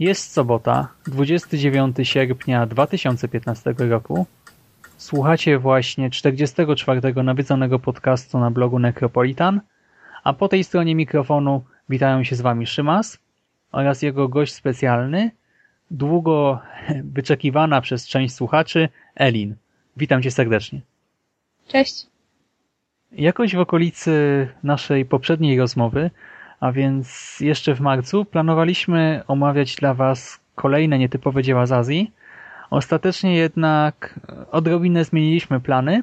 Jest sobota, 29 sierpnia 2015 roku. Słuchacie właśnie 44 nawiedzonego podcastu na blogu Necropolitan, a po tej stronie mikrofonu witają się z Wami Szymas oraz jego gość specjalny, długo wyczekiwana przez część słuchaczy, Elin. Witam Cię serdecznie. Cześć. Jakoś w okolicy naszej poprzedniej rozmowy a więc jeszcze w marcu planowaliśmy omawiać dla Was kolejne nietypowe dzieła z Azji. Ostatecznie jednak odrobinę zmieniliśmy plany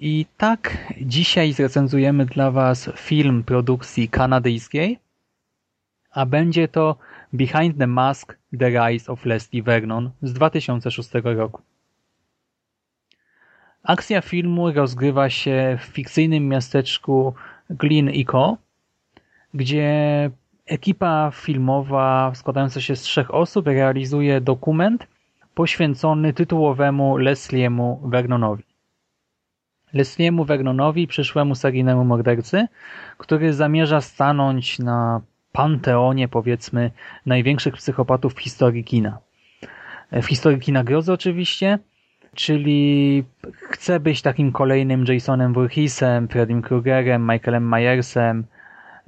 i tak dzisiaj zrecenzujemy dla Was film produkcji kanadyjskiej, a będzie to Behind the Mask – The Rise of Leslie Vernon z 2006 roku. Akcja filmu rozgrywa się w fikcyjnym miasteczku Glyn Eco, gdzie ekipa filmowa składająca się z trzech osób realizuje dokument poświęcony tytułowemu Lesliemu Vernonowi. Lesliemu Vernonowi, przyszłemu seryjnemu mordercy, który zamierza stanąć na panteonie, powiedzmy, największych psychopatów w historii kina. W historii kina grozy oczywiście, czyli chce być takim kolejnym Jasonem Voorheesem, Freddym Krugerem, Michaelem Myersem,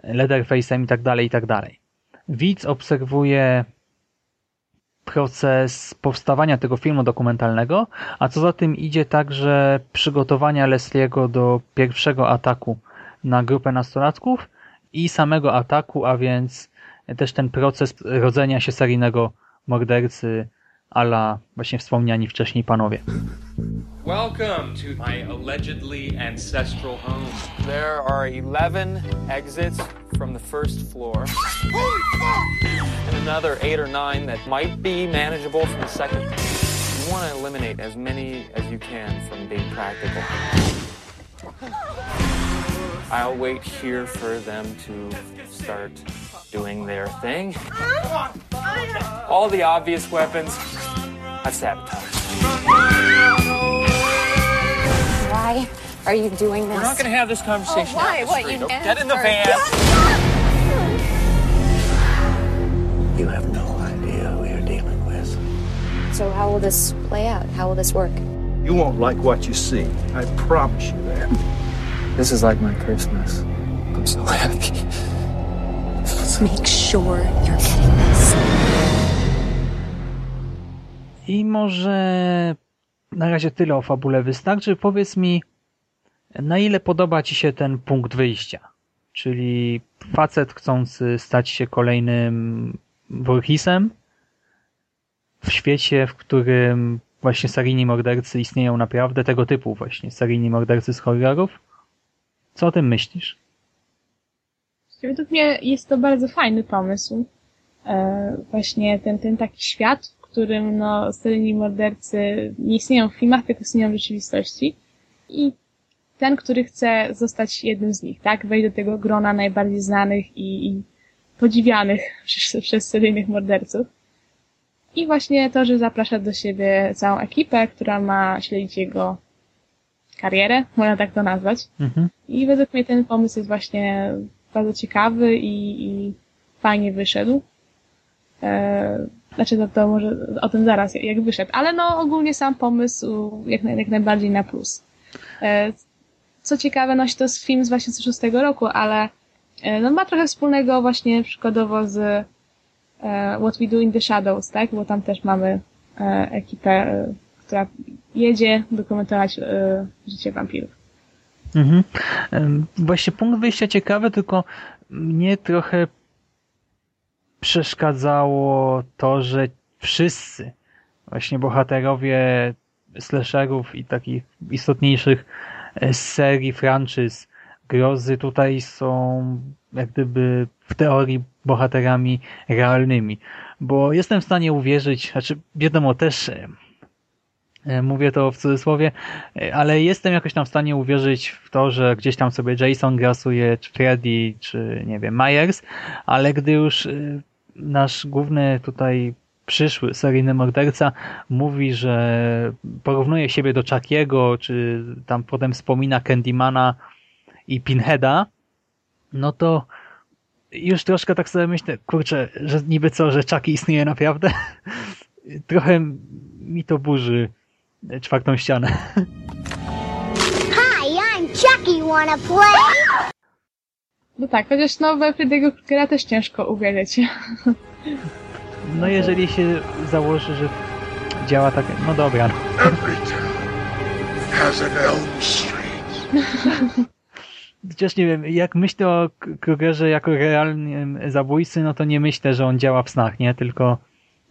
Leatherface'em i tak dalej, i tak dalej. Widz obserwuje proces powstawania tego filmu dokumentalnego, a co za tym idzie także przygotowania Leslie'ego do pierwszego ataku na grupę nastolatków i samego ataku, a więc też ten proces rodzenia się seryjnego mordercy ala właśnie wspomniani wcześniej panowie. Welcome to my allegedly ancestral home. There are 11 exits from the first floor. And another 8 or 9 that might be manageable from the second. You want to eliminate as many as you can from being practical. I'll wait here for them to start doing their thing. All the obvious weapons, I've sabotaged. Why are you doing this? We're not going to have this conversation. Oh, why? the What, street. you Get in the van. You have no idea who you're dealing with. So how will this play out? How will this work? You won't like what you see. I promise you that. This is like my Christmas. I'm so happy. Make sure you're getting this. I może na razie tyle o fabule wystarczy. Powiedz mi, na ile podoba Ci się ten punkt wyjścia? Czyli facet chcący stać się kolejnym Voorheesem w świecie, w którym właśnie seryjni mordercy istnieją naprawdę, tego typu właśnie seryjni mordercy z horrorów. Co o tym myślisz? Według mnie jest to bardzo fajny pomysł. E, właśnie ten, ten taki świat, w którym no, seryjni mordercy nie istnieją w filmach, tylko istnieją w rzeczywistości. I ten, który chce zostać jednym z nich, tak? Wejść do tego grona najbardziej znanych i, i podziwianych przez, przez seryjnych morderców. I właśnie to, że zaprasza do siebie całą ekipę, która ma śledzić jego karierę, można tak to nazwać. Mhm. I według mnie ten pomysł jest właśnie bardzo ciekawy i, i fajnie wyszedł. E, znaczy, to, to może o tym zaraz, jak wyszedł. Ale no, ogólnie sam pomysł jak, jak najbardziej na plus. E, co ciekawe, no to jest film z 2006 roku, ale e, no, ma trochę wspólnego właśnie przykładowo z e, What We Do in the Shadows, tak? Bo tam też mamy e, ekipę, e, która jedzie dokumentować e, życie wampirów. Mhm. Właśnie punkt wyjścia ciekawy, tylko mnie trochę przeszkadzało to, że wszyscy właśnie bohaterowie slasherów i takich istotniejszych e, serii, franczyz grozy tutaj są jak gdyby w teorii bohaterami realnymi. Bo jestem w stanie uwierzyć, znaczy wiadomo też mówię to w cudzysłowie, e, ale jestem jakoś tam w stanie uwierzyć w to, że gdzieś tam sobie Jason grasuje, czy Freddy, czy nie wiem, Myers, ale gdy już e, nasz główny tutaj przyszły seryjny morderca mówi, że porównuje siebie do Chuckiego, czy tam potem wspomina Candymana i Pinheada, no to już troszkę tak sobie myślę, kurczę, że niby co, że Chucky istnieje naprawdę? Trochę mi to burzy czwartą ścianę. Hi, I'm Chucky. Wanna play? No tak, chociaż no we Freddy'ego Krugera też ciężko uwierzyć. No jeżeli się założy, że działa tak, no dobra. Every town has an Elm Street. Chociaż nie wiem, jak myślę o Krugerze jako realnym zabójcy, no to nie myślę, że on działa w snach, nie? Tylko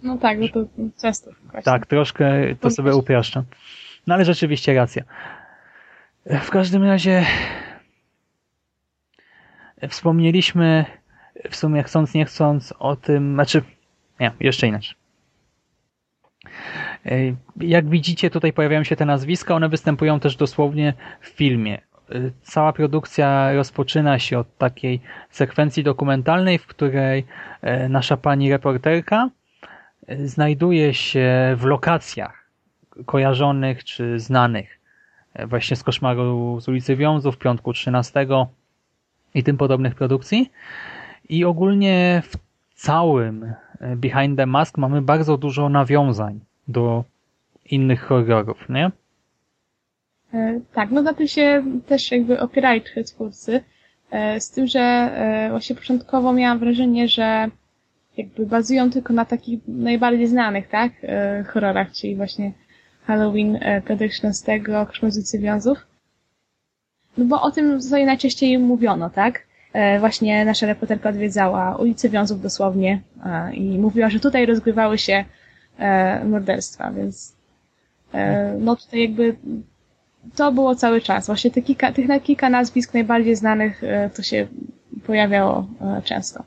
No tak, no to często właśnie. tak, troszkę to sobie upraszczam. No ale rzeczywiście racja. W każdym razie wspomnieliśmy w sumie chcąc, nie chcąc o tym, znaczy nie, jeszcze inaczej. Ej, Jak widzicie, tutaj pojawiają się te nazwiska, one występują też dosłownie w filmie. Y, Cała produkcja rozpoczyna się od takiej sekwencji dokumentalnej, w której e, nasza pani reporterka e, znajduje się w lokacjach kojarzonych czy znanych e, właśnie z koszmaru z ulicy Wiązów, Piątku 13 i tym podobnych produkcji. I ogólnie w całym e, Behind the Mask mamy bardzo dużo nawiązań do innych horrorów, nie? E, Tak, no na tym się też jakby opierali trochę twórcy. Z tym, że właśnie początkowo miałam wrażenie, że jakby bazują tylko na takich najbardziej znanych, tak, e, horrorach, czyli właśnie Halloween, e, Piątek 13, Koszmar z ulicy Wiązów. No bo o tym zasadzie najczęściej mówiono, tak? E, Właśnie nasza reporterka odwiedzała ulicę Wiązów dosłownie e, i mówiła, że tutaj rozgrywały się e, morderstwa, więc e, no tutaj jakby to było cały czas. Właśnie te kilka, tych na kilka nazwisk najbardziej znanych e, to się pojawiało e, często.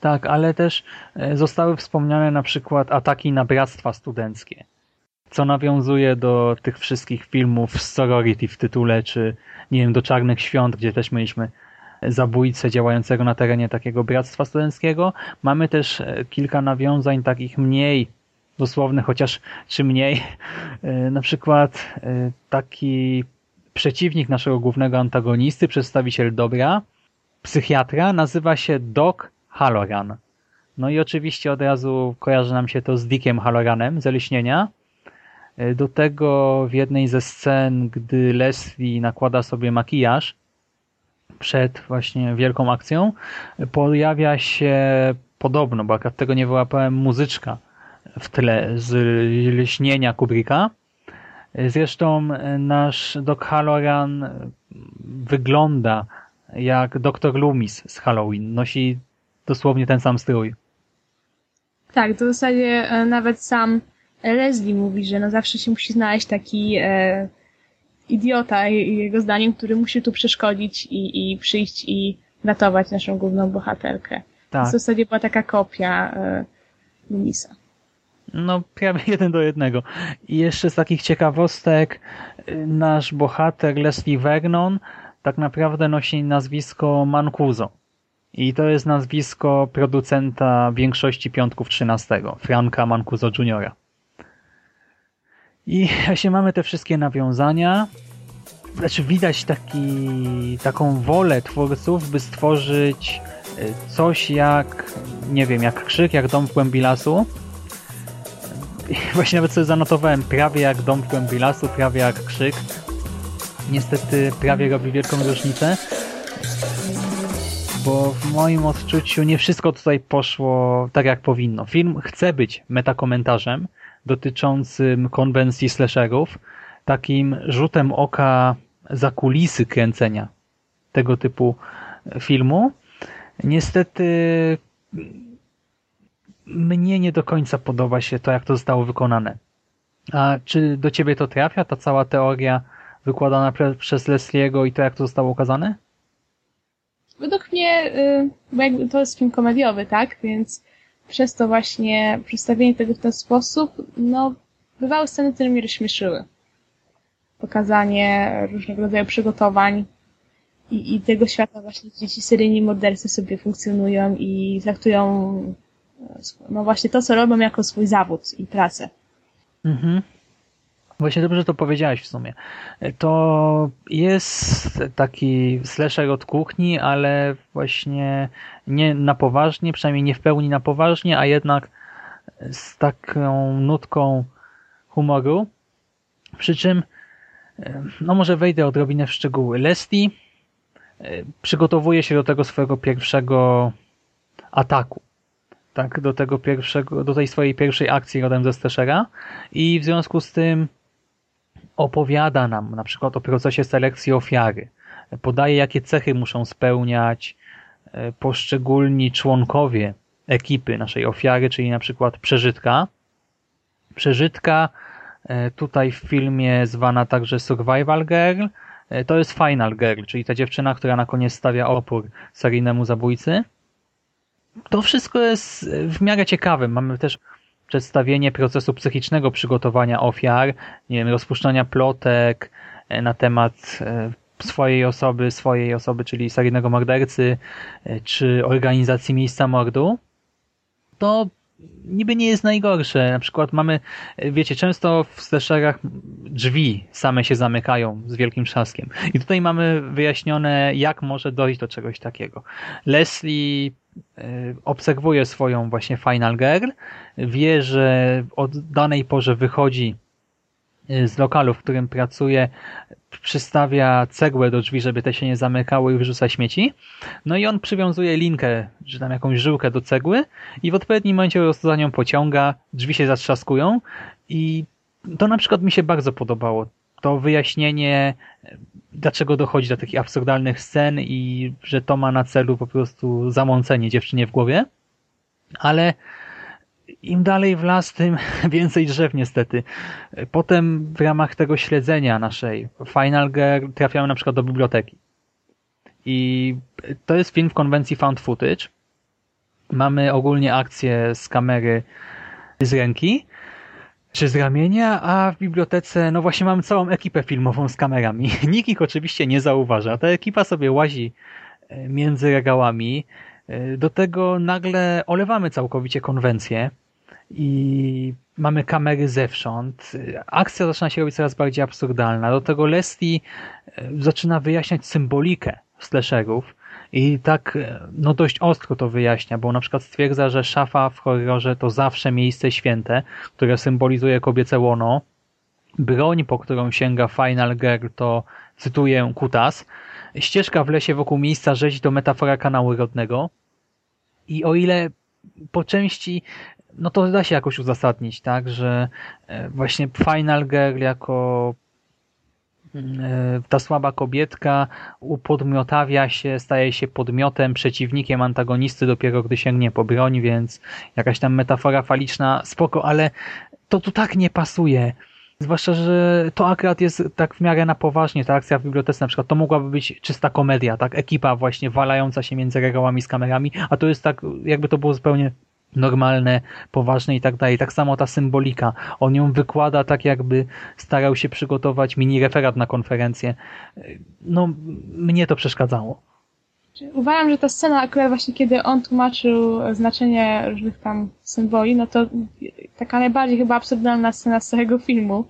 Tak, ale też e, zostały wspomniane na przykład ataki na bractwa studenckie, co nawiązuje do tych wszystkich filmów z Sorority w tytule, czy nie wiem, do Czarnych Świąt, gdzie też mieliśmy zabójcę działającego na terenie takiego bractwa studenckiego. Mamy też e, kilka nawiązań takich mniej dosłownych, chociaż czy mniej. E, Na przykład e, taki przeciwnik naszego głównego antagonisty, przedstawiciel dobra, psychiatra, nazywa się Doc Halloran. No i oczywiście od razu kojarzy nam się to z Dickiem Halloranem z Eliśnienia. E, Do tego w jednej ze scen, gdy Leslie nakłada sobie makijaż przed właśnie wielką akcją, e, pojawia się podobno, bo akurat tego nie wyłapałem, muzyczka w tle z Leśnienia Kubricka. E, Zresztą nasz Doc Halloran wygląda jak Dr. Loomis z Halloween. Nosi dosłownie ten sam strój. Tak, to w zasadzie e, nawet sam Leslie mówi, że no zawsze się musi znaleźć taki e, idiota, jego zdaniem, który musi tu przeszkodzić i, i przyjść i ratować naszą główną bohaterkę. Tak. To w zasadzie była taka kopia e, Lumisa. No, prawie jeden do jednego. I jeszcze z takich ciekawostek, y, nasz bohater Leslie Vernon tak naprawdę nosi nazwisko Mancuso. I to jest nazwisko producenta większości piątków 13, Franka Mancuso Jr. I właśnie mamy te wszystkie nawiązania. Znaczy widać taki, taką wolę twórców, by stworzyć y, coś jak, nie wiem, jak krzyk, jak dom w głębi lasu. I właśnie nawet sobie zanotowałem, prawie jak dom w głębi lasu, prawie jak krzyk. Niestety prawie robi wielką różnicę, bo w moim odczuciu nie wszystko tutaj poszło tak jak powinno. Film chce być metakomentarzem dotyczącym konwencji slasherów, takim rzutem oka za kulisy kręcenia tego typu filmu. Niestety mnie nie do końca podoba się to, jak to zostało wykonane. A czy do ciebie to trafia, ta cała teoria wykładana przez Leslie'ego i to, jak to zostało ukazane? Według mnie, y, bo jakby to jest film komediowy, tak? Więc przez to właśnie przedstawienie tego w ten sposób, no, bywały sceny, które mnie rozśmieszyły. Pokazanie różnego rodzaju przygotowań i, i tego świata właśnie, gdzie ci seryjni mordercy sobie funkcjonują i traktują no właśnie to, co robią jako swój zawód i pracę. Mhm. Właśnie dobrze to powiedziałeś w sumie. To jest taki slasher od kuchni, ale właśnie nie na poważnie, przynajmniej nie w pełni na poważnie, a jednak z taką nutką humoru. Przy czym, no może wejdę odrobinę w szczegóły. Leslie przygotowuje się do tego swojego pierwszego ataku tak, do tego pierwszego, do tej swojej pierwszej akcji rodem ze Steszera i w związku z tym opowiada nam na przykład o procesie selekcji ofiary. Podaje, jakie cechy muszą spełniać e, poszczególni członkowie ekipy naszej ofiary, czyli na przykład przeżytka. Przeżytka e, tutaj w filmie zwana także Survival Girl, e, to jest Final Girl, czyli ta dziewczyna, która na koniec stawia opór seryjnemu zabójcy to wszystko jest w miarę ciekawe. Mamy też przedstawienie procesu psychicznego przygotowania ofiar, nie wiem, rozpuszczania plotek e, na temat e, swojej osoby, swojej osoby, czyli seryjnego mordercy, e, czy organizacji miejsca mordu. To niby nie jest najgorsze. Na przykład mamy, wiecie, często w slasherach drzwi same się zamykają z wielkim trzaskiem. I tutaj mamy wyjaśnione, jak może dojść do czegoś takiego. Leslie obserwuje swoją właśnie Final Girl, wie, że od danej porze wychodzi e, z lokalu, w którym pracuje, przystawia cegłę do drzwi, żeby te się nie zamykały i wyrzuca śmieci. No i on przywiązuje linkę, czy tam jakąś żyłkę do cegły i w odpowiednim momencie za nią pociąga, drzwi się zatrzaskują i to na przykład mi się bardzo podobało. To wyjaśnienie dlaczego dochodzi do takich absurdalnych scen i że to ma na celu po prostu zamącenie dziewczynie w głowie. Ale im dalej w las, tym więcej drzew niestety. Potem w ramach tego śledzenia naszej Final Girl trafiamy na przykład do biblioteki. I to jest film w konwencji found footage. Mamy ogólnie akcję z kamery z ręki, czy z ramienia, a w bibliotece, no właśnie mamy całą ekipę filmową z kamerami. Nikt ich oczywiście nie zauważa. Ta ekipa sobie łazi e, między regałami. E, do tego nagle olewamy całkowicie konwencję i mamy kamery zewsząd. Akcja zaczyna się robić coraz bardziej absurdalna. Do tego Leslie e, zaczyna wyjaśniać symbolikę slasherów i tak no dość ostro to wyjaśnia, bo na przykład stwierdza, że szafa w horrorze to zawsze miejsce święte, które symbolizuje kobiece łono. Broń, po którą sięga Final Girl to, cytuję, kutas. Ścieżka w lesie wokół miejsca rzeź to metafora kanału rodnego. I o ile po części no to da się jakoś uzasadnić, tak, że e, właśnie Final Girl jako E, ta słaba kobietka upodmiotawia się, staje się podmiotem, przeciwnikiem antagonisty dopiero gdy sięgnie po broń, więc jakaś tam metafora faliczna, spoko, ale to tu tak nie pasuje. Zwłaszcza, że to akurat jest tak w miarę na poważnie, ta akcja w bibliotece na przykład, to mogłaby być czysta komedia, tak, ekipa właśnie walająca się między regałami z kamerami, a to jest tak, jakby to było zupełnie normalne, poważne i tak dalej. Tak samo ta symbolika. On ją wykłada tak, jakby starał się przygotować mini referat na konferencję. No, mnie to przeszkadzało. Uważam, że ta scena akurat właśnie kiedy on tłumaczył znaczenie różnych tam symboli, no to taka najbardziej chyba absurdalna scena z całego filmu.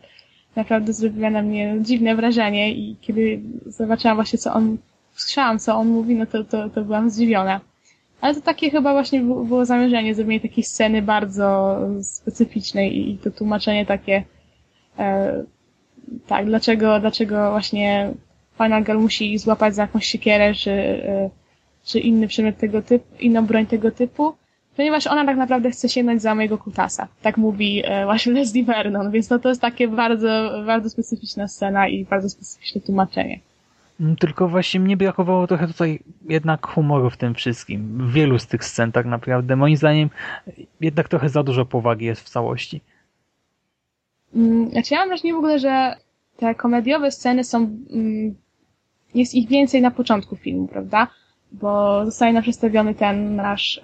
Naprawdę zrobiła na mnie dziwne wrażenie i kiedy zobaczyłam właśnie co on, słyszałam co on mówi, no to, to, to byłam zdziwiona. Ale to takie chyba właśnie było zamierzenie, zrobienie takiej sceny bardzo specyficznej i to tłumaczenie takie e, tak, dlaczego, dlaczego właśnie Final Girl musi złapać za jakąś siekierę, czy, e, czy inny przedmiot tego typu, inną broń tego typu, ponieważ ona tak naprawdę chce sięgnąć za mojego kutasa. Tak mówi e, właśnie Leslie Vernon, więc no to jest takie bardzo, bardzo specyficzna scena i bardzo specyficzne tłumaczenie. Mm, tylko właśnie mnie brakowało trochę tutaj jednak humoru w tym wszystkim. W wielu z tych scen tak naprawdę. Moim zdaniem jednak trochę za dużo powagi jest w całości. Mm, znaczy ja mam wrażenie w ogóle, że te komediowe sceny są, mm, jest ich więcej na początku filmu, prawda? Bo zostaje nam przedstawiony ten nasz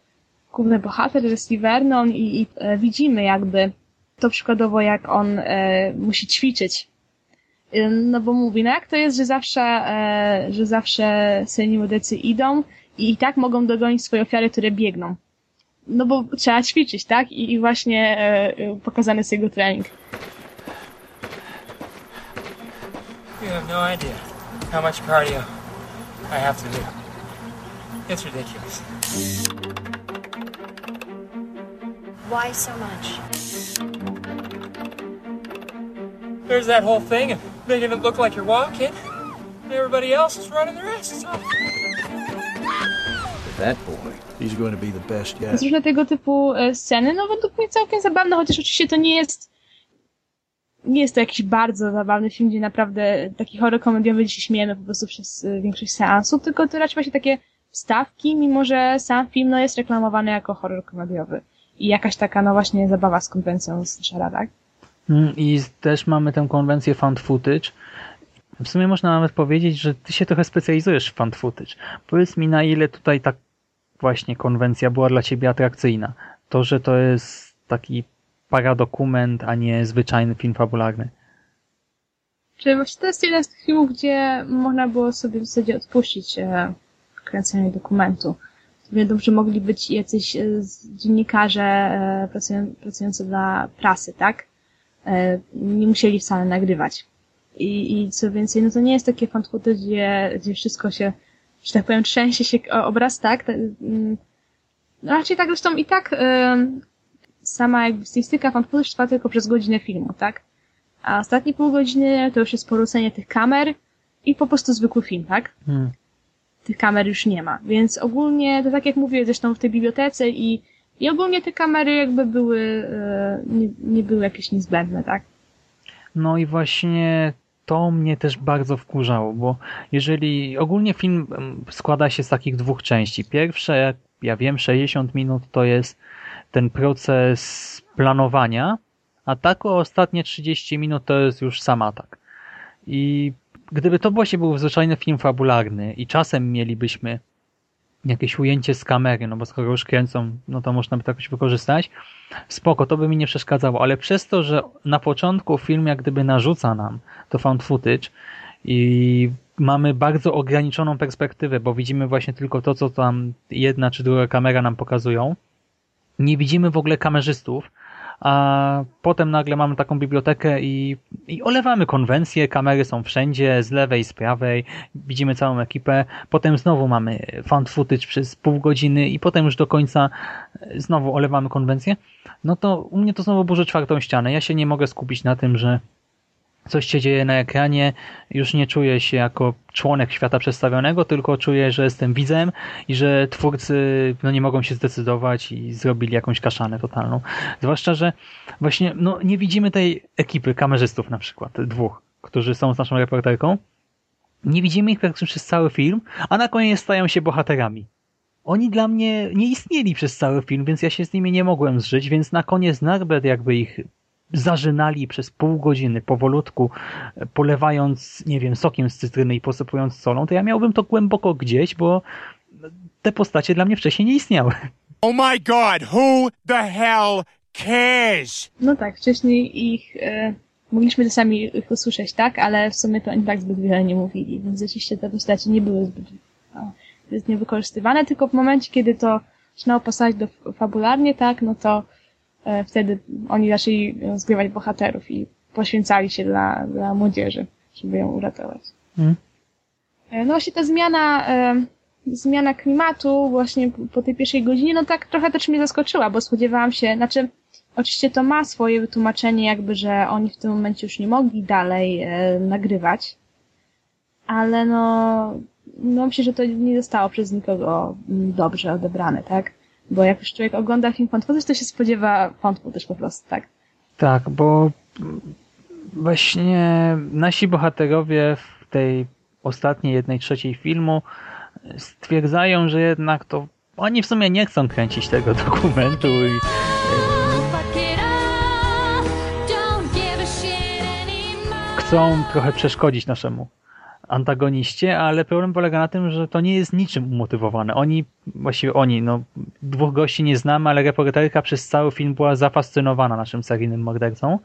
główny bohater, Leslie Vernon i, i e, widzimy jakby to przykładowo jak on e, musi ćwiczyć. No bo mówi, no jak to jest, że zawsze, e, że zawsze seni mordercy idą i i tak mogą dogonić swoje ofiary, które biegną. No bo trzeba ćwiczyć, tak? I, i właśnie e, e, pokazany jest jego trening. You have no idea how much cardio I have to do. It's ridiculous. Why so much? There's that whole thing of making it look like you're walking, and everybody else is running their asses off. That boy, he's going to be the best yet. Różne tego typu e, sceny, no według mnie całkiem zabawne, chociaż oczywiście to nie jest nie jest to jakiś bardzo zabawny film, gdzie naprawdę taki horror komediowy gdzie się śmiejemy po prostu przez e, większość seansów, tylko to raczej właśnie takie wstawki, mimo że sam film no, jest reklamowany jako horror komediowy. I jakaś taka, no właśnie, zabawa z konwencją z Shara, tak? Mm, I też mamy tę konwencję found footage. W sumie można nawet powiedzieć, że ty się trochę specjalizujesz w found footage. Powiedz mi, na ile tutaj ta właśnie konwencja była dla ciebie atrakcyjna. To, że to jest taki paradokument, a nie zwyczajny film fabularny. Czy właśnie to jest jeden z tych filmów, gdzie można było sobie w zasadzie odpuścić e, kręcenie dokumentu. Wiadomo, że mogli być jacyś e, dziennikarze e, pracują, pracujący dla prasy, tak? E, nie musieli wcale nagrywać. I, I co więcej, no to nie jest takie fan footage, gdzie, gdzie wszystko się, że tak powiem, trzęsie się obraz, tak? Mm, no raczej tak zresztą i tak sama jakby stylistyka fan footage trwa tylko przez godzinę filmu, tak? A ostatnie pół godziny to już jest poruszenie tych kamer i po prostu zwykły film, tak? Hmm. Tych kamer już nie ma. Więc ogólnie, to tak jak mówię zresztą w tej bibliotece i, i ogólnie te kamery jakby były, nie, nie były jakieś niezbędne, tak? No i właśnie to mnie też bardzo wkurzało, bo jeżeli ogólnie film składa się z takich dwóch części. Pierwsze, jak ja wiem, 60 minut to jest ten proces planowania, a tak ostatnie 30 minut to jest już sam atak. I gdyby to właśnie był zwyczajny film fabularny i czasem mielibyśmy jakieś ujęcie z kamery, no bo skoro już kręcą, no to można by to jakoś wykorzystać, spoko, to by mi nie przeszkadzało, ale przez to, że na początku film jak gdyby narzuca nam to found footage i mamy bardzo ograniczoną perspektywę, bo widzimy właśnie tylko to, co tam jedna czy druga kamera nam pokazują, nie widzimy w ogóle kamerzystów, a potem nagle mamy taką bibliotekę i, i olewamy konwencję, kamery są wszędzie, z lewej, z prawej, widzimy całą ekipę, potem znowu mamy found footage przez pół godziny i potem już do końca znowu olewamy konwencję, no to u mnie to znowu burzy czwartą ścianę. Ja się nie mogę skupić na tym, że coś się dzieje na ekranie, już nie czuję się jako członek świata przedstawionego, tylko czuję, że jestem widzem i że twórcy no, nie mogą się zdecydować i zrobili jakąś kaszanę totalną. Zwłaszcza, że właśnie no, nie widzimy tej ekipy kamerzystów na przykład, dwóch, którzy są z naszą reporterką. Nie widzimy ich praktycznie przez cały film, a na koniec stają się bohaterami. Oni dla mnie nie istnieli przez cały film, więc ja się z nimi nie mogłem zżyć, więc na koniec nawet jakby ich zażynali przez pół godziny powolutku, polewając, nie wiem, sokiem z cytryny i posypując solą, to ja miałbym to głęboko gdzieś, bo te postacie dla mnie wcześniej nie istniały. Oh my god, who the hell cares? No tak, wcześniej ich e, mogliśmy czasami ich usłyszeć, tak? Ale w sumie to oni tak zbyt wiele nie mówili, więc oczywiście te postacie nie były zbyt, no, zbyt niewykorzystywane, tylko w momencie, kiedy to zaczynało pasować do fabularnie, tak, no to E, wtedy oni zaczęli zgrywać bohaterów i poświęcali się dla, dla młodzieży, żeby ją uratować. Hmm. No właśnie ta zmiana, e, zmiana klimatu właśnie po tej pierwszej godzinie, no tak trochę też mnie zaskoczyła, bo spodziewałam się, znaczy oczywiście to ma swoje wytłumaczenie jakby, że oni w tym momencie już nie mogli dalej e, nagrywać, ale no no myślę, że to nie zostało przez nikogo mm, dobrze odebrane, tak? Bo jak już człowiek ogląda film Found to się spodziewa Found też po prostu, tak? Tak, bo właśnie nasi bohaterowie w tej ostatniej jednej trzeciej filmu stwierdzają, że jednak to oni w sumie nie chcą kręcić tego dokumentu i chcą trochę przeszkodzić naszemu antagoniście, ale problem polega na tym, że to nie jest niczym umotywowane. Oni, właściwie oni, no dwóch gości nie znamy, ale reporterka przez cały film była zafascynowana naszym seryjnym mordercą.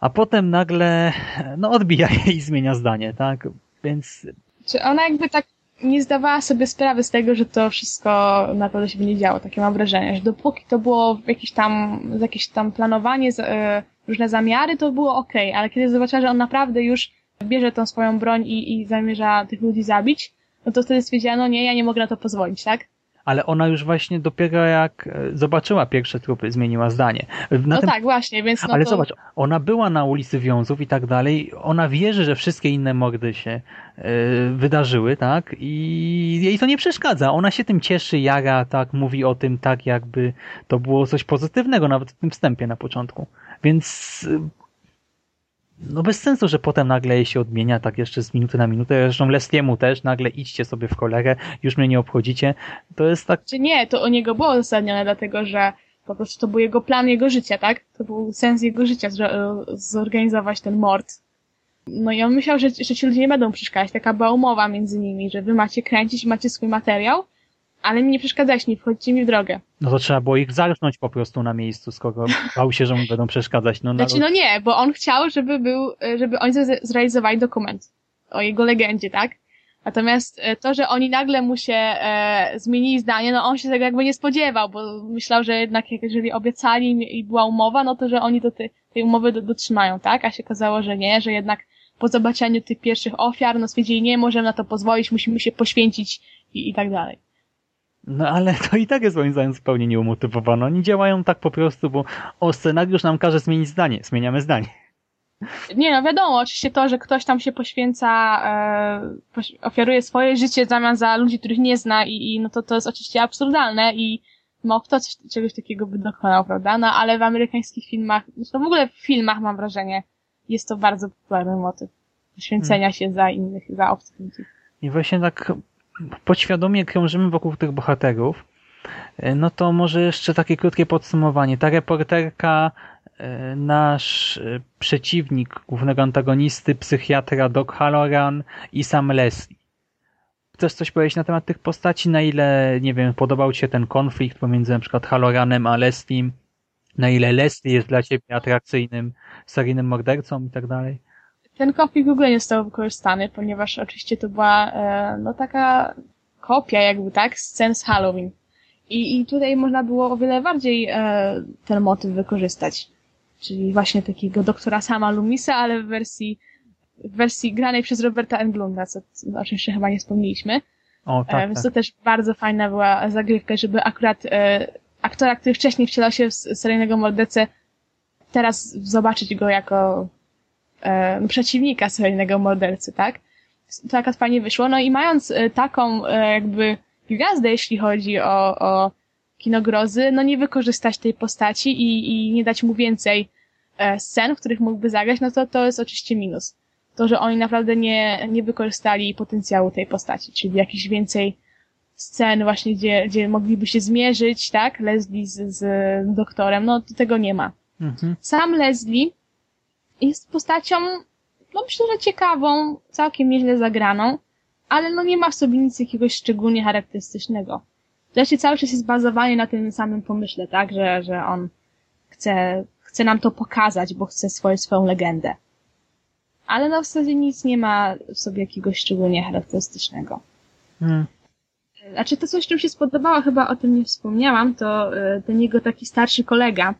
A potem nagle, no odbija jej i zmienia zdanie, tak? Więc... Czy ona jakby tak nie zdawała sobie sprawy z tego, że to wszystko naprawdę się będzie działo, takie mam wrażenie, że dopóki to było jakieś tam, jakieś tam planowanie, e, różne zamiary, to było ok, ale kiedy zobaczyła, że on naprawdę już bierze tą swoją broń i, i zamierza tych ludzi zabić, no to wtedy stwierdziła, no nie, ja nie mogę na to pozwolić, tak? ale ona już właśnie dopiero jak e, zobaczyła pierwsze trupy, zmieniła zdanie. Na no tym... tak, właśnie, więc no Ale to... zobacz, ona była na ulicy Wiązów i tak dalej, ona wierzy, że wszystkie inne mordy się yy, wydarzyły, tak? I jej to nie przeszkadza. Ona się tym cieszy, jara, tak, mówi o tym tak, jakby to było coś pozytywnego, nawet w tym wstępie na początku. Więc no bez sensu, że potem nagle jej się odmienia tak jeszcze z minuty na minutę. Zresztą Leskiemu też nagle idźcie sobie w kolegę, już mnie nie obchodzicie. To jest tak... Czy nie, to o niego było uzasadnione, dlatego że po prostu to był jego plan jego życia, tak? To był sens jego życia, zorganizować ten mord. No i on myślał, że, że ci ludzie nie będą przeszkadzać. Taka była umowa między nimi, że wy macie kręcić, macie swój materiał, ale mi nie przeszkadzać, nie wchodźcie mi w drogę. No to trzeba było ich zarżnąć po prostu na miejscu, skoro bał się, że mu będą przeszkadzać. No, znaczy, no nie, bo on chciał, żeby był, żeby oni zrealizowali dokument o jego legendzie, tak? Natomiast e, to, że oni nagle mu się e, zmienili zdanie, no on się tego jakby nie spodziewał, bo myślał, że jednak jeżeli obiecali i była umowa, no to, że oni do tej, tej umowy do, dotrzymają, tak? A się okazało, że nie, że jednak po zobaczeniu tych pierwszych ofiar, no stwierdzili, nie, możemy na to pozwolić, musimy się poświęcić i, i tak dalej. No ale to i tak jest moim zdaniem zupełnie nieumotywowane. Oni działają tak po prostu, bo o, scenariusz nam każe zmienić zdanie. Zmieniamy zdanie. Nie, no wiadomo, oczywiście to, że ktoś tam się poświęca, e, ofiaruje swoje życie w zamian za ludzi, których nie zna i, i no to, to jest oczywiście absurdalne i mało kto coś, czegoś takiego by dokonał, prawda? No ale w amerykańskich filmach, no w ogóle w filmach mam wrażenie, jest to bardzo popularny motyw. Poświęcenia hmm. się za innych, za obcych ludzi. I właśnie tak podświadomie krążymy wokół tych bohaterów, e, no to może jeszcze takie krótkie podsumowanie. Ta reporterka, e, nasz e, przeciwnik głównego antagonisty, psychiatra Doc Halloran i sam Leslie. Chcesz coś powiedzieć na temat tych postaci? Na ile, nie wiem, podobał Ci się ten konflikt pomiędzy na przykład Halloranem a Lesliem? Na ile Leslie jest dla Ciebie atrakcyjnym seryjnym mordercą i tak dalej? Ten konflikt w ogóle nie został wykorzystany, ponieważ oczywiście to była e, no taka kopia jakby, tak, scen z Halloween. I, i tutaj można było o wiele bardziej e, ten motyw wykorzystać. Czyli właśnie takiego doktora Sama Lumisa, ale w wersji w wersji granej przez Roberta Englunda, co, o czym jeszcze chyba nie wspomnieliśmy. O, tak, e, więc tak. to też bardzo fajna była zagrywka, żeby akurat e, aktora, który wcześniej wcielał się w seryjnego mordercę, teraz zobaczyć go jako e, przeciwnika seryjnego mordercy, tak? To akurat fajnie wyszło. No i mając e, taką e, jakby gwiazdę, jeśli chodzi o, o kinogrozy, no nie wykorzystać tej postaci i, i nie dać mu więcej e, scen, w których mógłby zagrać, no to to jest oczywiście minus. To, że oni naprawdę nie, nie wykorzystali potencjału tej postaci, czyli jakiś więcej scen właśnie, gdzie, gdzie mogliby się zmierzyć, tak, Leslie z, z doktorem, no to tego nie ma. Mhm. Sam Leslie jest postacią, no myślę, że ciekawą, całkiem nieźle zagraną, ale no nie ma w sobie nic jakiegoś szczególnie charakterystycznego. Zresztą cały czas jest bazowany na tym samym pomyśle, tak, że, że on chce, chce nam to pokazać, bo chce swoją, swoją legendę. Ale no w zasadzie nic nie ma w sobie jakiegoś szczególnie charakterystycznego. Hmm. Znaczy to coś, czym się spodobało, chyba o tym nie wspomniałam, to e, ten jego taki starszy kolega,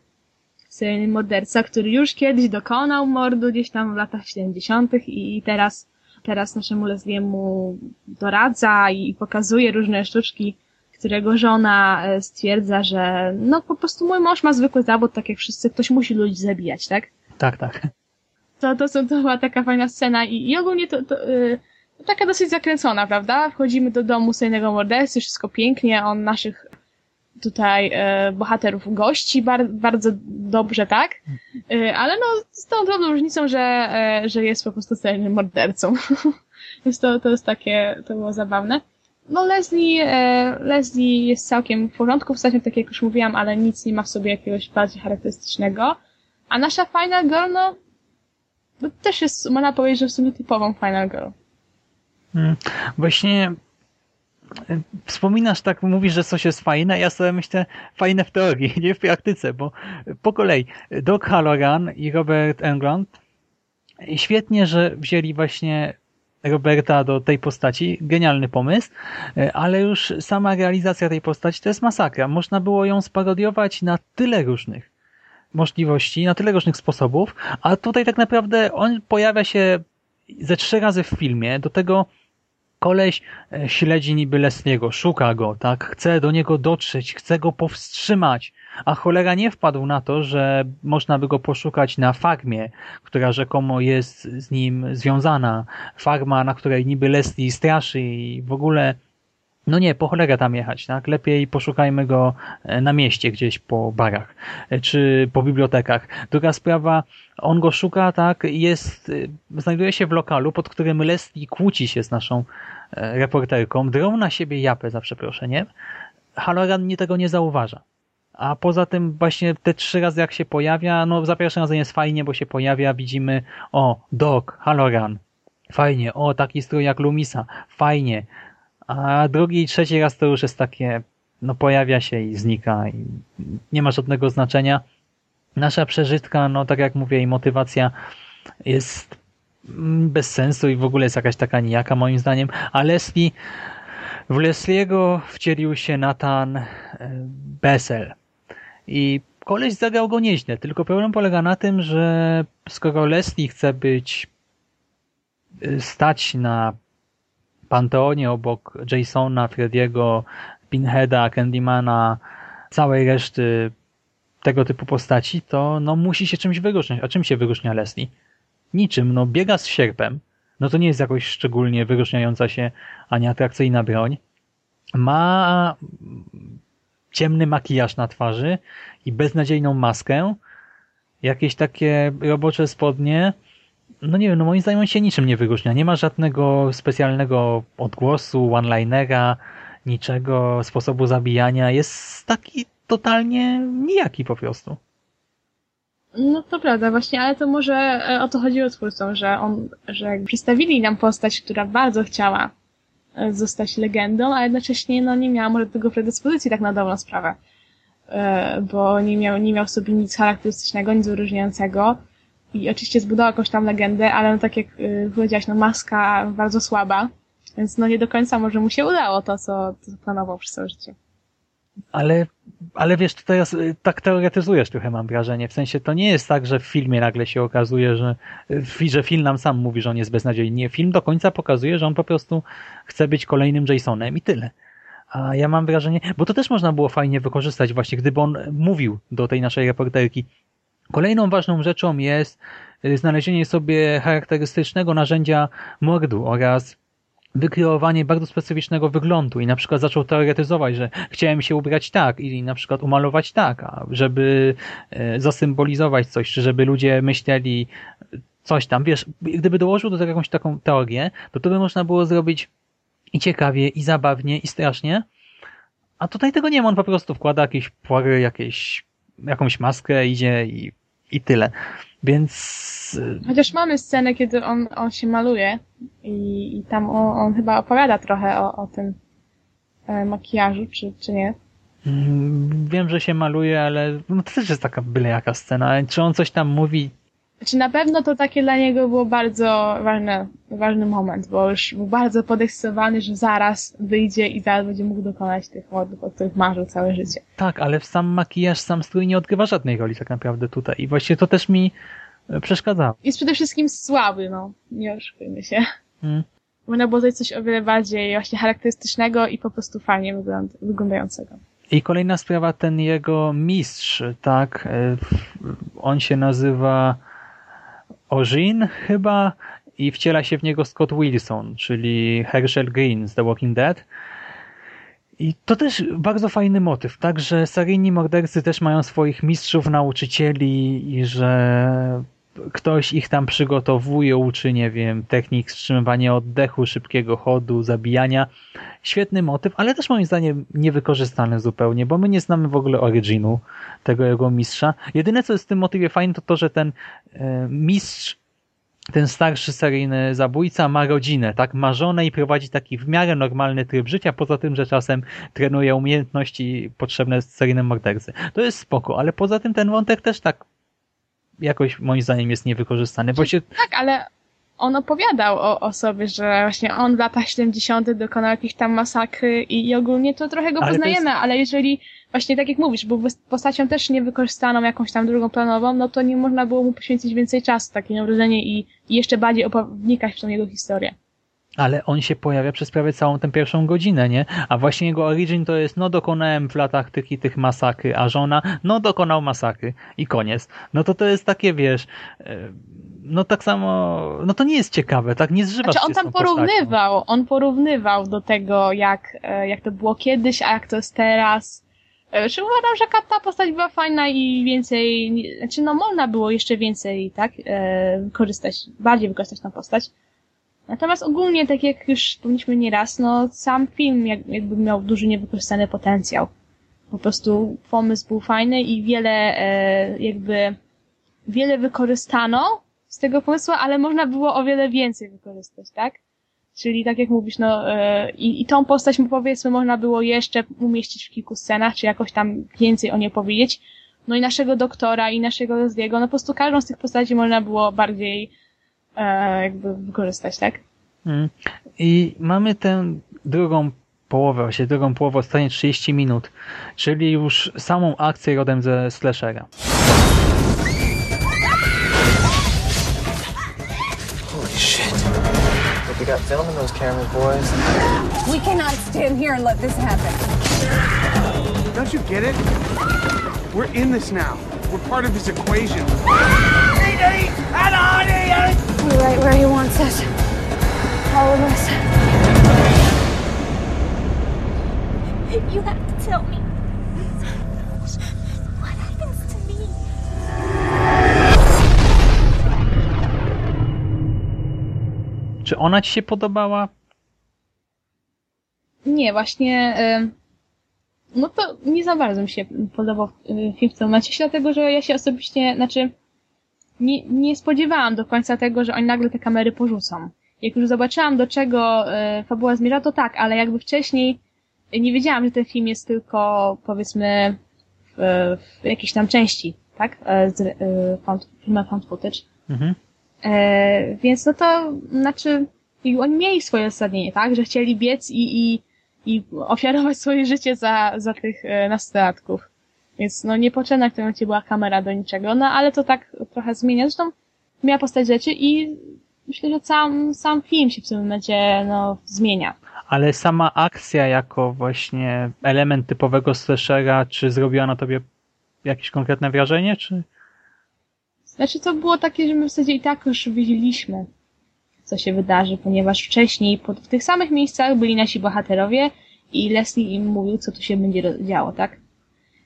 morderca, który już kiedyś dokonał mordu gdzieś tam w latach 70. i teraz, teraz naszemu Lesliemu doradza i pokazuje różne sztuczki, którego żona e, stwierdza, że no po prostu mój mąż ma zwykły zawód, tak jak wszyscy, ktoś musi ludzi zabijać, tak? Tak, tak. To, to, to była taka fajna scena i, i ogólnie to, to yy, taka dosyć zakręcona, prawda? Wchodzimy do domu sejnego mordercy, wszystko pięknie, on naszych tutaj e, bohaterów gości bar bardzo dobrze, tak? E, ale no z tą drobną różnicą, że, e, że jest po prostu seryjnym mordercą. Więc to, to jest takie, to było zabawne. No Leslie, e, Leslie jest całkiem w porządku, ostatnio tak jak już mówiłam, ale nic nie ma w sobie jakiegoś bardziej charakterystycznego. A nasza Final Girl, no, no też jest, można powiedzieć, że w sumie typową Final Girl. Hmm. Właśnie wspominasz tak, mówisz, że coś jest fajne, ja sobie myślę fajne w teorii, nie w praktyce, bo po kolei Doc Halloran i Robert Englund świetnie, że wzięli właśnie Roberta do tej postaci, genialny pomysł, ale już sama realizacja tej postaci to jest masakra. Można było ją sparodiować na tyle różnych możliwości, na tyle różnych sposobów, a tutaj tak naprawdę on pojawia się ze trzy razy w filmie, do tego koleś e, śledzi niby Lesniego, szuka go, tak, chce do niego dotrzeć, chce go powstrzymać, a cholera nie wpadł na to, że można by go poszukać na farmie, która rzekomo jest z nim związana. Farma, na której niby Leslie straszy i w ogóle no nie, po cholerę tam jechać, tak? Lepiej poszukajmy go e, na mieście, gdzieś po barach, e, czy po bibliotekach. Druga sprawa, on go szuka, tak? Jest, e, znajduje się w lokalu, pod którym Leslie kłóci się z naszą reporterką, drą na siebie japę, za przeproszeniem. Halloran nie tego nie zauważa. A poza tym właśnie te trzy razy jak się pojawia, no za pierwszym razem jest fajnie, bo się pojawia, widzimy, o, Doc, Halloran, fajnie, o, taki strój jak Lumisa, fajnie, a drugi i trzeci raz to już jest takie, no pojawia się i znika i nie ma żadnego znaczenia. Nasza przeżytka, no tak jak mówię, i motywacja jest bez sensu i w ogóle jest jakaś taka nijaka moim zdaniem, a Leslie, w Leslie'ego wcielił się Nathan e, Bessel i koleś zagrał go nieźle, tylko problem polega na tym, że skoro Leslie chce być e, stać na panteonie obok Jasona, Frediego, Pinheada, Candymana, całej reszty tego typu postaci, to no musi się czymś wyróżniać. A czym się wyróżnia Leslie? Niczym. No biega z sierpem. No to nie jest jakoś szczególnie wyróżniająca się ani atrakcyjna broń. Ma ciemny makijaż na twarzy i beznadziejną maskę. Jakieś takie robocze spodnie no nie wiem, no moim zdaniem on się niczym nie wyróżnia. Nie ma żadnego specjalnego odgłosu, one-linera, niczego, sposobu zabijania. Jest taki totalnie nijaki po prostu. No to prawda, właśnie, ale to może e, o to chodziło twórcom, że on, że przedstawili nam postać, która bardzo chciała e, zostać legendą, a jednocześnie no nie miała może tego predyspozycji tak na dobrą sprawę. E, bo nie miał, nie miał w sobie nic charakterystycznego, nic wyróżniającego i oczywiście zbudował jakąś tam legendę, ale no tak jak yy, powiedziałaś, no maska bardzo słaba, więc no nie do końca może mu się udało to, co, co planował przez całe życie. Ale, ale wiesz, ty teraz y, tak teoretyzujesz trochę mam wrażenie. W sensie to nie jest tak, że w filmie nagle się okazuje, że, y, że film nam sam mówi, że on jest beznadziejny. Nie, film do końca pokazuje, że on po prostu chce być kolejnym Jasonem i tyle. A ja mam wrażenie, bo to też można było fajnie wykorzystać właśnie, gdyby on mówił do tej naszej reporterki, Kolejną ważną rzeczą jest y, znalezienie sobie charakterystycznego narzędzia mordu oraz wykreowanie bardzo specyficznego wyglądu i na przykład zaczął teoretyzować, że chciałem się ubrać tak i na przykład umalować tak, żeby y, zasymbolizować coś, czy żeby ludzie myśleli coś tam. Wiesz, gdyby dołożył do tego jakąś taką teorię, to to by można było zrobić i ciekawie, i zabawnie, i strasznie. A tutaj tego nie ma, on po prostu wkłada jakieś płary, jakieś, jakąś maskę, idzie i i tyle. Więc... Y, Chociaż mamy scenę, kiedy on, on się maluje i, i tam on, on chyba opowiada trochę o, o tym e, makijażu, czy, czy nie? Mm, wiem, że się maluje, ale no to też jest taka byle jaka scena. Czy on coś tam mówi, znaczy na pewno to takie dla niego było bardzo ważne, ważny moment, bo już był bardzo podekscytowany, że zaraz wyjdzie i zaraz będzie mógł dokonać tych mordów, o których marzył całe życie. Tak, ale sam makijaż, sam strój nie odgrywa żadnej roli tak naprawdę tutaj i właśnie to też mi e, przeszkadzało. Jest przede wszystkim słaby, no. Nie oszukujmy się. Hmm. Można było zrobić coś o wiele bardziej właśnie charakterystycznego i po prostu fajnie wyglądającego. I kolejna sprawa, ten jego mistrz, tak, e, on się nazywa Ojin chyba i wciela się w niego Scott Wilson, czyli Herschel Green z The Walking Dead. I to też bardzo fajny motyw, tak, że seryjni mordercy też mają swoich mistrzów, nauczycieli i że ktoś ich tam przygotowuje, uczy, nie wiem, technik wstrzymywania oddechu, szybkiego chodu, zabijania. Świetny motyw, ale też moim zdaniem niewykorzystany zupełnie, bo my nie znamy w ogóle originu tego jego mistrza. Jedyne, co jest w tym motywie fajne, to to, że ten e, mistrz ten starszy seryjny zabójca ma rodzinę, tak, ma żonę i prowadzi taki w miarę normalny tryb życia, poza tym, że czasem trenuje umiejętności potrzebne seryjnym mordercy. To jest spoko, ale poza tym ten wątek też tak jakoś moim zdaniem jest niewykorzystany, bo się... Tak, ale on opowiadał o, o sobie, że właśnie on w latach 70. dokonał jakiejś tam masakry i, i ogólnie to trochę go ale poznajemy, jest... ale jeżeli właśnie tak jak mówisz, był postacią też niewykorzystaną jakąś tam drugą planową, no to nie można było mu poświęcić więcej czasu, takie wrażenie, i, i jeszcze bardziej wnikać w tą jego historię. Ale on się pojawia przez prawie całą tę pierwszą godzinę, nie? A właśnie jego origin to jest, no dokonałem w latach tych i tych masakry, a żona, no dokonał masakry i koniec. No to to jest takie, wiesz, e, no tak samo, no to nie jest ciekawe, tak? Nie zżywasz znaczy, on tam porównywał, postacią. on porównywał do tego, jak, e, jak to było kiedyś, a jak to jest teraz. E, czy uważam, że ta postać była fajna i więcej, znaczy no można było jeszcze więcej, tak, korzystać, bardziej wykorzystać tę postać. Natomiast ogólnie, tak jak już wspomnieliśmy nieraz, no sam film jakby miał duży niewykorzystany potencjał. Po prostu pomysł był fajny i wiele e, jakby wiele wykorzystano z tego pomysłu, ale można było o wiele więcej wykorzystać, tak? Czyli tak jak mówisz, no e, i, i tą postać powiedzmy można było jeszcze umieścić w kilku scenach, czy jakoś tam więcej o niej powiedzieć. No i naszego doktora i naszego Lesliego, no po prostu każdą z tych postaci można było bardziej jakby wykorzystać, tak? Mm. I mamy tę drugą połowę, właśnie drugą połowę, ostatnie 30 minut, czyli już samą akcję rodem ze slashera. Holy shit. Look, we got film in those cameras, boys. We cannot stand here and let this happen. Don't you get it? We're in this now. We're part of this equation. We're right where he wants us. All of us. You have to tell me. What happens to me? Czy ona ci się podobała? Nie, właśnie. No to nie za bardzo mi się podobał film w tym momencie, dlatego że ja się osobiście, znaczy nie, nie spodziewałam do końca tego, że oni nagle te kamery porzucą. Jak już zobaczyłam, do czego e, fabuła zmierza, to tak, ale jakby wcześniej nie wiedziałam, że ten film jest tylko, powiedzmy, w, w jakiejś tam części, tak? E, z e, found, filmem found footage. Mhm. E, więc no to, znaczy, oni mieli swoje uzasadnienie, tak? Że chcieli biec i, i, i ofiarować swoje życie za, za tych nastolatków. Więc no niepotrzebna w tym momencie była kamera do niczego, no ale to tak trochę zmienia. Zresztą miała postać rzeczy i myślę, że sam, sam film się w tym momencie no, zmienia. Ale sama akcja jako właśnie element typowego slashera, czy zrobiła na tobie jakieś konkretne wrażenie, czy? Znaczy to było takie, że my w zasadzie i tak już wiedzieliśmy, co się wydarzy, ponieważ wcześniej pod, w tych samych miejscach byli nasi bohaterowie i Leslie im mówił, co tu się będzie działo, tak?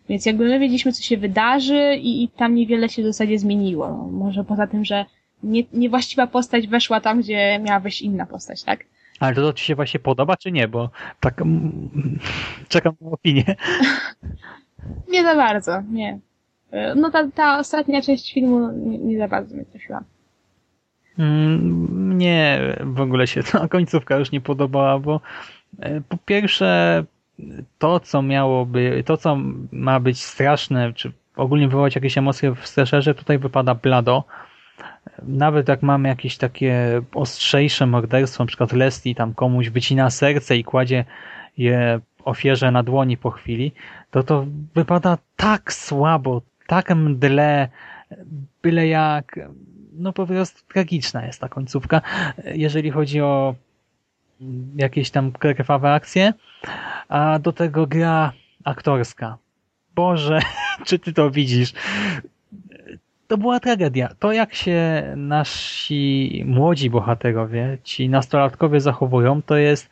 Więc jakby my wiedzieliśmy, co się wydarzy i, i tam niewiele się w zasadzie zmieniło. No, może poza tym, że nie, niewłaściwa postać weszła tam, gdzie miała wejść inna postać, tak? Ale to, ci się właśnie podoba, czy nie? Bo tak mm, czekam na opinię. nie za bardzo, nie. No ta, ta ostatnia część filmu nie, nie za bardzo mnie trafiła. Mm, mnie w ogóle się ta końcówka już nie podobała, bo e, po pierwsze to, co miałoby, to, co ma być straszne, czy ogólnie wywołać jakieś emocje w slasherze, tutaj wypada blado. Nawet jak mamy jakieś takie ostrzejsze morderstwo, na przykład Leslie tam komuś wycina serce i kładzie je ofierze na dłoni po chwili, to to wypada tak słabo, tak mdle, byle jak, no po prostu tragiczna jest ta końcówka, jeżeli chodzi o jakieś tam krwawe akcje, a do tego gra aktorska. Boże, czy ty to widzisz? to była tragedia. To jak się nasi młodzi bohaterowie, ci nastolatkowie zachowują, to jest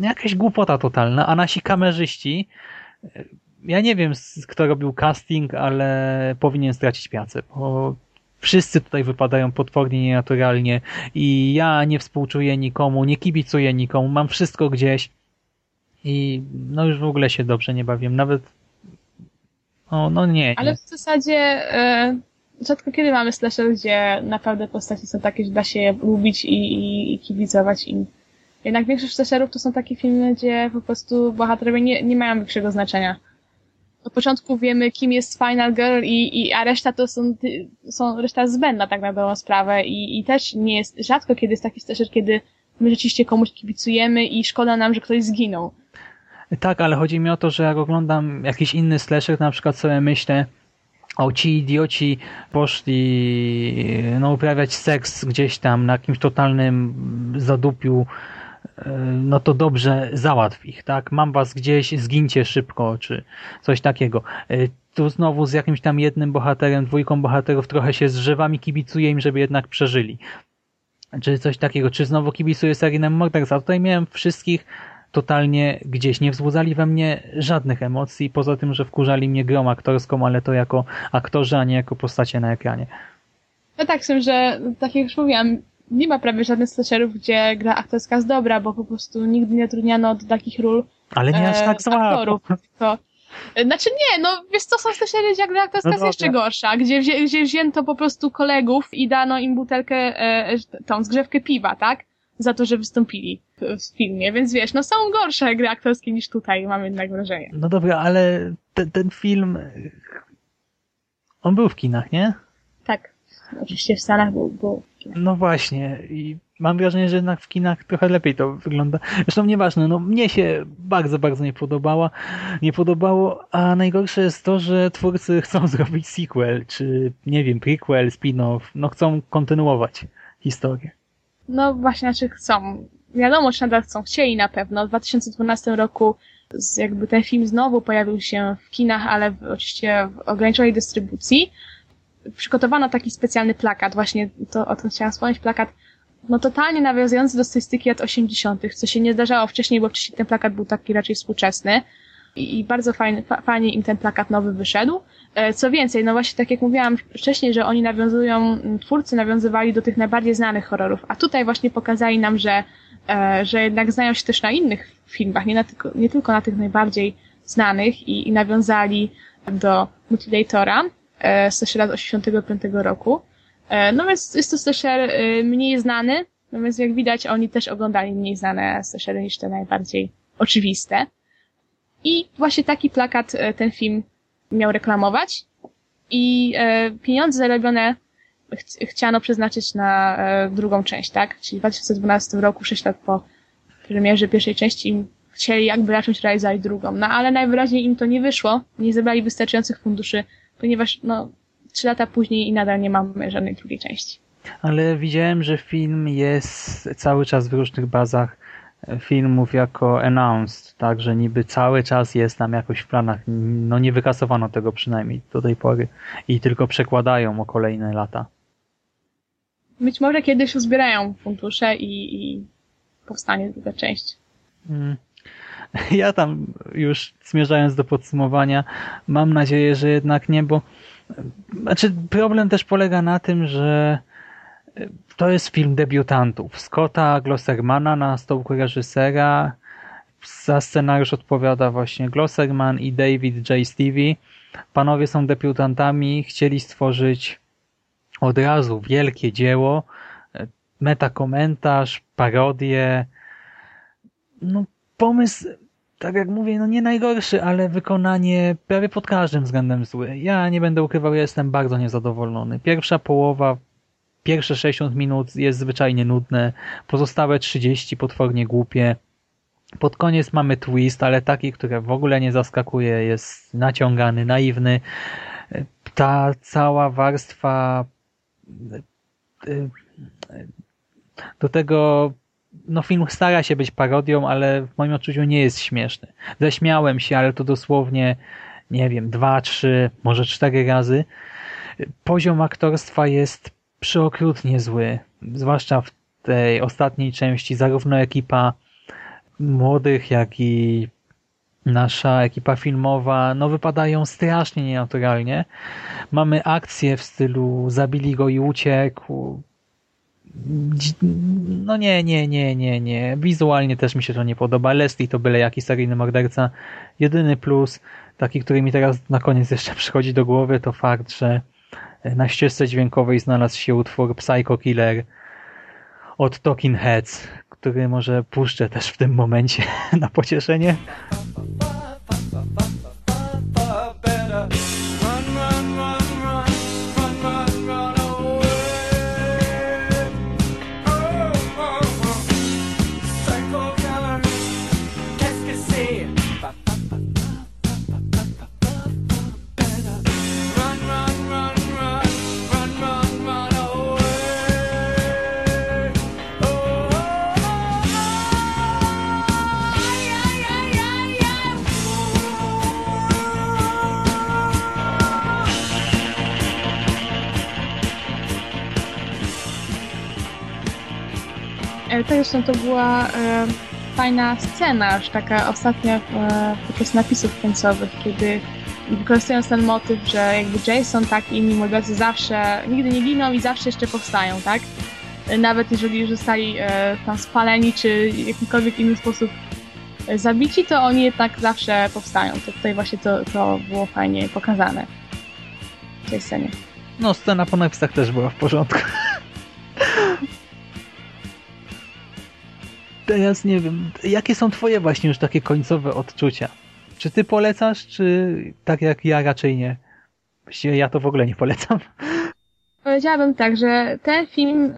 jakaś głupota totalna, a nasi kamerzyści ja nie wiem, kto robił casting, ale powinien stracić pracę, bo wszyscy tutaj wypadają potwornie nienaturalnie i ja nie współczuję nikomu, nie kibicuję nikomu, mam wszystko gdzieś i no już w ogóle się dobrze nie bawię, nawet o, no nie, nie. Ale w zasadzie e, rzadko kiedy mamy slasher, gdzie naprawdę postaci są takie, że da się je lubić i, i, i kibicować im. Jednak większość slasherów to są takie filmy, gdzie po prostu bohaterowie nie, nie mają większego znaczenia od początku wiemy, kim jest Final Girl, i, i, a reszta to są, są reszta zbędna tak na dobrą sprawę i, i też nie jest, rzadko kiedy jest taki slasher, kiedy my rzeczywiście komuś kibicujemy i szkoda nam, że ktoś zginął. Tak, ale chodzi mi o to, że jak oglądam jakiś inny slasher, na przykład sobie myślę, o ci idioci poszli no, uprawiać seks gdzieś tam na jakimś totalnym zadupiu E, no to dobrze załatw ich, tak? Mam was gdzieś, zgincie szybko, czy coś takiego. E, tu znowu z jakimś tam jednym bohaterem, dwójką bohaterów trochę się zżywam i kibicuję im, żeby jednak przeżyli. Czy coś takiego. Czy znowu kibicuję seryjnym morderca. Tutaj miałem wszystkich totalnie gdzieś. Nie wzbudzali we mnie żadnych emocji, poza tym, że wkurzali mnie grą aktorską, ale to jako aktorzy, a nie jako postacie na ekranie. No tak, z tym, że tak jak już mówiłam, nie ma prawie żadnych slasherów, gdzie gra aktorska jest dobra, bo po prostu nigdy nie trudniano do takich ról Ale nie aż tak zła. Aktorów, tylko, znaczy nie, no wiesz co, są slashery, gdzie gra aktorska no jest jeszcze gorsza, gdzie, wzię, gdzie wzięto po prostu kolegów i dano im butelkę, e, tą zgrzewkę piwa, tak? Za to, że wystąpili w, w filmie, więc wiesz, no są gorsze gry aktorskie niż tutaj, mam jednak wrażenie. No dobra, ale ten, ten film, on był w kinach, nie? Tak, oczywiście w Stanach był, był no właśnie i mam wrażenie, że jednak w kinach trochę lepiej to wygląda. Zresztą nieważne, no mnie się bardzo, bardzo nie podobała, nie podobało, a najgorsze jest to, że twórcy chcą zrobić sequel, czy nie wiem, prequel, spin-off, no chcą kontynuować historię. No właśnie, znaczy chcą. Wiadomo, że nadal chcą. Chcieli na pewno. W 2012 roku jakby ten film znowu pojawił się w kinach, ale w, oczywiście w ograniczonej dystrybucji przygotowano taki specjalny plakat, właśnie to o tym chciałam wspomnieć, plakat no totalnie nawiązujący do stylistyki lat 80., co się nie zdarzało wcześniej, bo wcześniej ten plakat był taki raczej współczesny i, i bardzo fajny, fa, fajnie im ten plakat nowy wyszedł. E, co więcej, no właśnie tak jak mówiłam wcześniej, że oni nawiązują, twórcy nawiązywali do tych najbardziej znanych horrorów, a tutaj właśnie pokazali nam, że, e, że jednak znają się też na innych filmach, nie, na tylko, nie tylko na tych najbardziej znanych i, i nawiązali do Mutilatora, slashera z 85 roku. E, no więc jest to slasher e, mniej znany, no więc jak widać oni też oglądali mniej znane slashery niż te najbardziej oczywiste. I właśnie taki plakat e, ten film miał reklamować i pieniądze zarobione ch chciano przeznaczyć na drugą część, tak? Czyli w 2012 roku, 6 lat po premierze pierwszej części chcieli jakby zacząć realizować drugą. No ale najwyraźniej im to nie wyszło, nie zebrali wystarczających funduszy ponieważ no, trzy lata później i nadal nie mamy żadnej drugiej części. Ale widziałem, że film jest cały czas w różnych bazach filmów jako announced, tak, że niby cały czas jest tam jakoś w planach. No nie wykasowano tego przynajmniej do tej pory i tylko przekładają o kolejne lata. Być może kiedyś uzbierają fundusze i, i powstanie druga część. Hmm. ja tam już zmierzając do podsumowania, mam nadzieję, że jednak nie, bo znaczy problem też polega na tym, że to jest film debiutantów. Scotta Glossermana na stołku reżysera. Za scenariusz odpowiada właśnie Glosserman i David J. Stevie. Panowie są debiutantami, chcieli stworzyć od razu wielkie dzieło, metakomentarz, parodię. No, pomysł tak jak mówię, no nie najgorszy, ale wykonanie prawie pod każdym względem zły. Ja nie będę ukrywał, ja jestem bardzo niezadowolony. Pierwsza połowa, pierwsze 60 minut jest zwyczajnie nudne, pozostałe 30 potwornie głupie. Pod koniec mamy twist, ale taki, który w ogóle nie zaskakuje, jest naciągany, naiwny. Ta cała warstwa do tego no film stara się być parodią, ale w moim odczuciu nie jest śmieszny. Zaśmiałem się, ale to dosłownie, nie wiem, dwa, trzy, może cztery razy. poziom aktorstwa jest przeokrutnie zły, zwłaszcza w tej ostatniej części, zarówno ekipa młodych, jak i nasza ekipa filmowa, no wypadają strasznie nienaturalnie. Mamy akcję w stylu zabili go i uciekł. No nie, nie, nie, nie, nie. Wizualnie też mi się to nie podoba. Leslie to byle jaki seryjny morderca. Jedyny plus, taki, który mi teraz na koniec jeszcze przychodzi do głowy, to fakt, że na ścieżce dźwiękowej znalazł się utwór Psycho Killer od Talking Heads, który może puszczę też w tym momencie na pocieszenie. Zresztą to była e, fajna scena, już taka ostatnia e, podczas napisów końcowych, kiedy wykorzystując ten motyw, że jakby Jason, tak i inni mordercy zawsze nigdy nie giną i zawsze jeszcze powstają, tak? Nawet jeżeli już zostali e, tam spaleni, czy w jakikolwiek inny sposób zabici, to oni jednak zawsze powstają. To tutaj właśnie to, to było fajnie pokazane w tej scenie. No, scena po napisach też była w porządku. Teraz nie wiem, jakie są twoje właśnie już takie końcowe odczucia? Czy ty polecasz, czy tak jak ja raczej nie? Właściwie ja to w ogóle nie polecam. Powiedziałabym tak, że ten film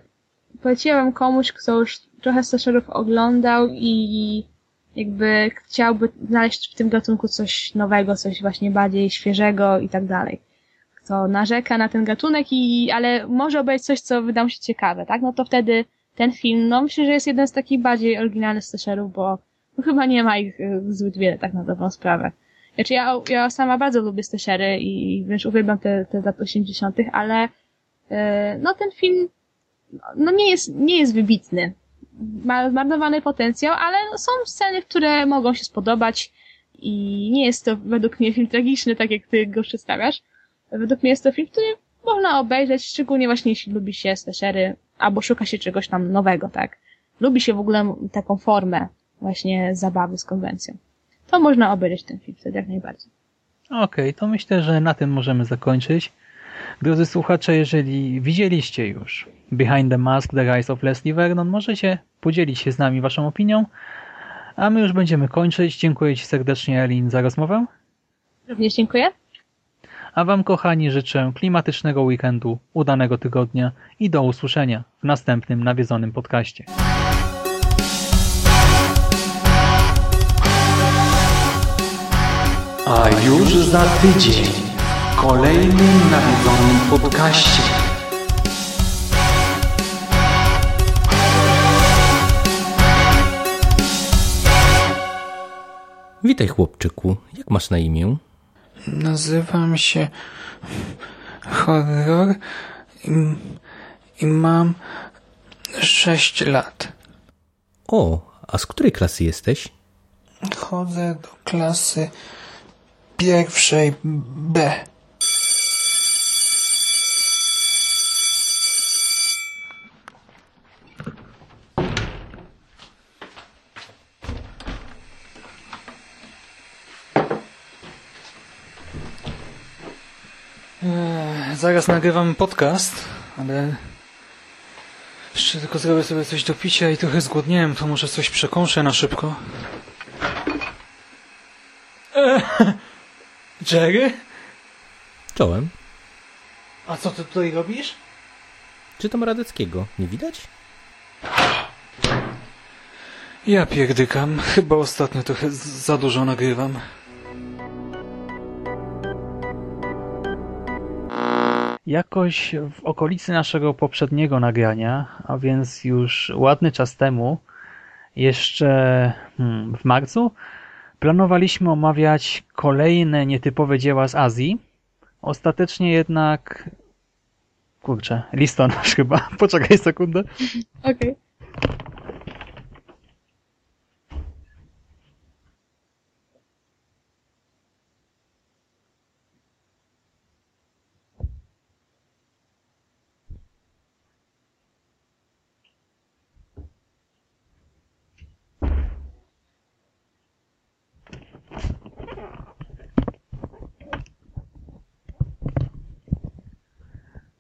poleciłabym komuś, kto już trochę slasherów oglądał i jakby chciałby znaleźć w tym gatunku coś nowego, coś właśnie bardziej świeżego i tak dalej. Kto narzeka na ten gatunek i, ale może obejrzeć coś, co wyda mu się ciekawe, tak? No to wtedy ten film, no myślę, że jest jeden z takich bardziej oryginalnych slasherów, bo no, chyba nie ma ich y, zbyt wiele, tak na dobrą sprawę. Znaczy ja, ja sama bardzo lubię slashery i wręcz uwielbiam te, te lat 80., ale yy, no ten film no nie jest, nie jest wybitny. Ma zmarnowany potencjał, ale no, są sceny, które mogą się spodobać i nie jest to według mnie film tragiczny, tak jak ty go przedstawiasz. Według mnie jest to film, który można obejrzeć, szczególnie właśnie jeśli lubi się slashery, albo szuka się czegoś tam nowego, tak? Lubi się w ogóle taką formę właśnie zabawy z konwencją. To można obejrzeć ten film wtedy jak najbardziej. Okej, okay, to myślę, że na tym możemy zakończyć. Drodzy słuchacze, jeżeli widzieliście już Behind the Mask, The Rise of Leslie Vernon, możecie podzielić się z nami waszą opinią, a my już będziemy kończyć. Dziękuję Ci serdecznie, Elin, za rozmowę. Również dziękuję. A Wam, kochani, życzę klimatycznego weekendu, udanego tygodnia i do usłyszenia w następnym nawiedzonym podcaście. A już za tydzień w kolejnym nawiedzonym podcaście. Witaj chłopczyku, jak masz na imię? Nazywam się Horror i, i mam sześć lat. O, a z której klasy jesteś? Chodzę do klasy pierwszej B. Eee, zaraz nagrywam podcast, ale jeszcze tylko zrobię sobie coś do picia i trochę zgłodniałem, to może coś przekąszę na szybko. Eee, Jerry? Czołem. A co ty tutaj robisz? Czytam Radeckiego, nie widać? Ja pierdykam. Chyba ostatnio trochę za dużo nagrywam. Jakoś w okolicy naszego poprzedniego nagrania, a więc już ładny czas temu, jeszcze hmm, w marcu, planowaliśmy omawiać kolejne nietypowe dzieła z Azji. Ostatecznie jednak Kurczę, listonosz chyba. Poczekaj sekundę. Okej.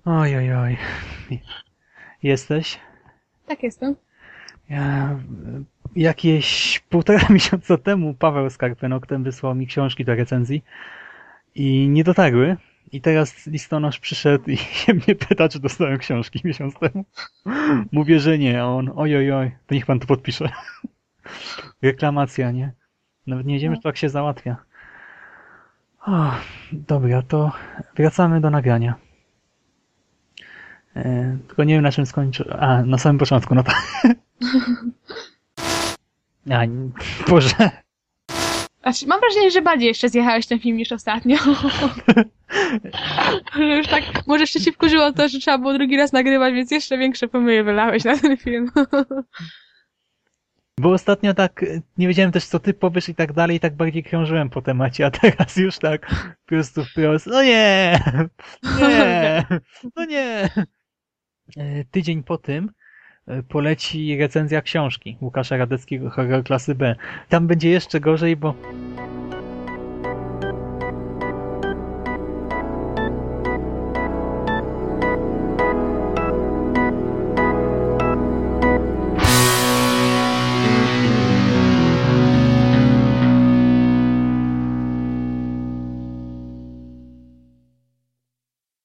Oj, oj, oj. Jesteś? Tak jestem. Ja, jakieś półtora miesiąca temu Paweł Skarpenoktem wysłał mi książki do recenzji i nie dotarły. I teraz listonosz przyszedł i się mnie pyta, czy dostałem książki miesiąc temu. Mówię, że nie, a on oj, oj, oj, to niech pan to podpisze. Reklamacja, nie? Nawet nie wiedziemy, że tak się załatwia. O, dobra, to wracamy do nagrania. E, tylko nie wiem na czym skończę. A, na samym początku, no tak. A, Boże. Znaczy, mam wrażenie, że bardziej jeszcze zjechałeś ten film niż ostatnio. że już tak, może jeszcze ci wkurzyło to, że trzeba było drugi raz nagrywać, więc jeszcze większe pomyje wylałeś na ten film. Bo ostatnio tak nie wiedziałem też co ty powiesz i tak dalej i tak bardziej krążyłem po temacie, a teraz już tak po prostu wprost, no nie, nie, no nie. E, Tydzień po tym e, poleci recenzja książki Łukasza Radeckiego Horror klasy B. Tam będzie jeszcze gorzej, bo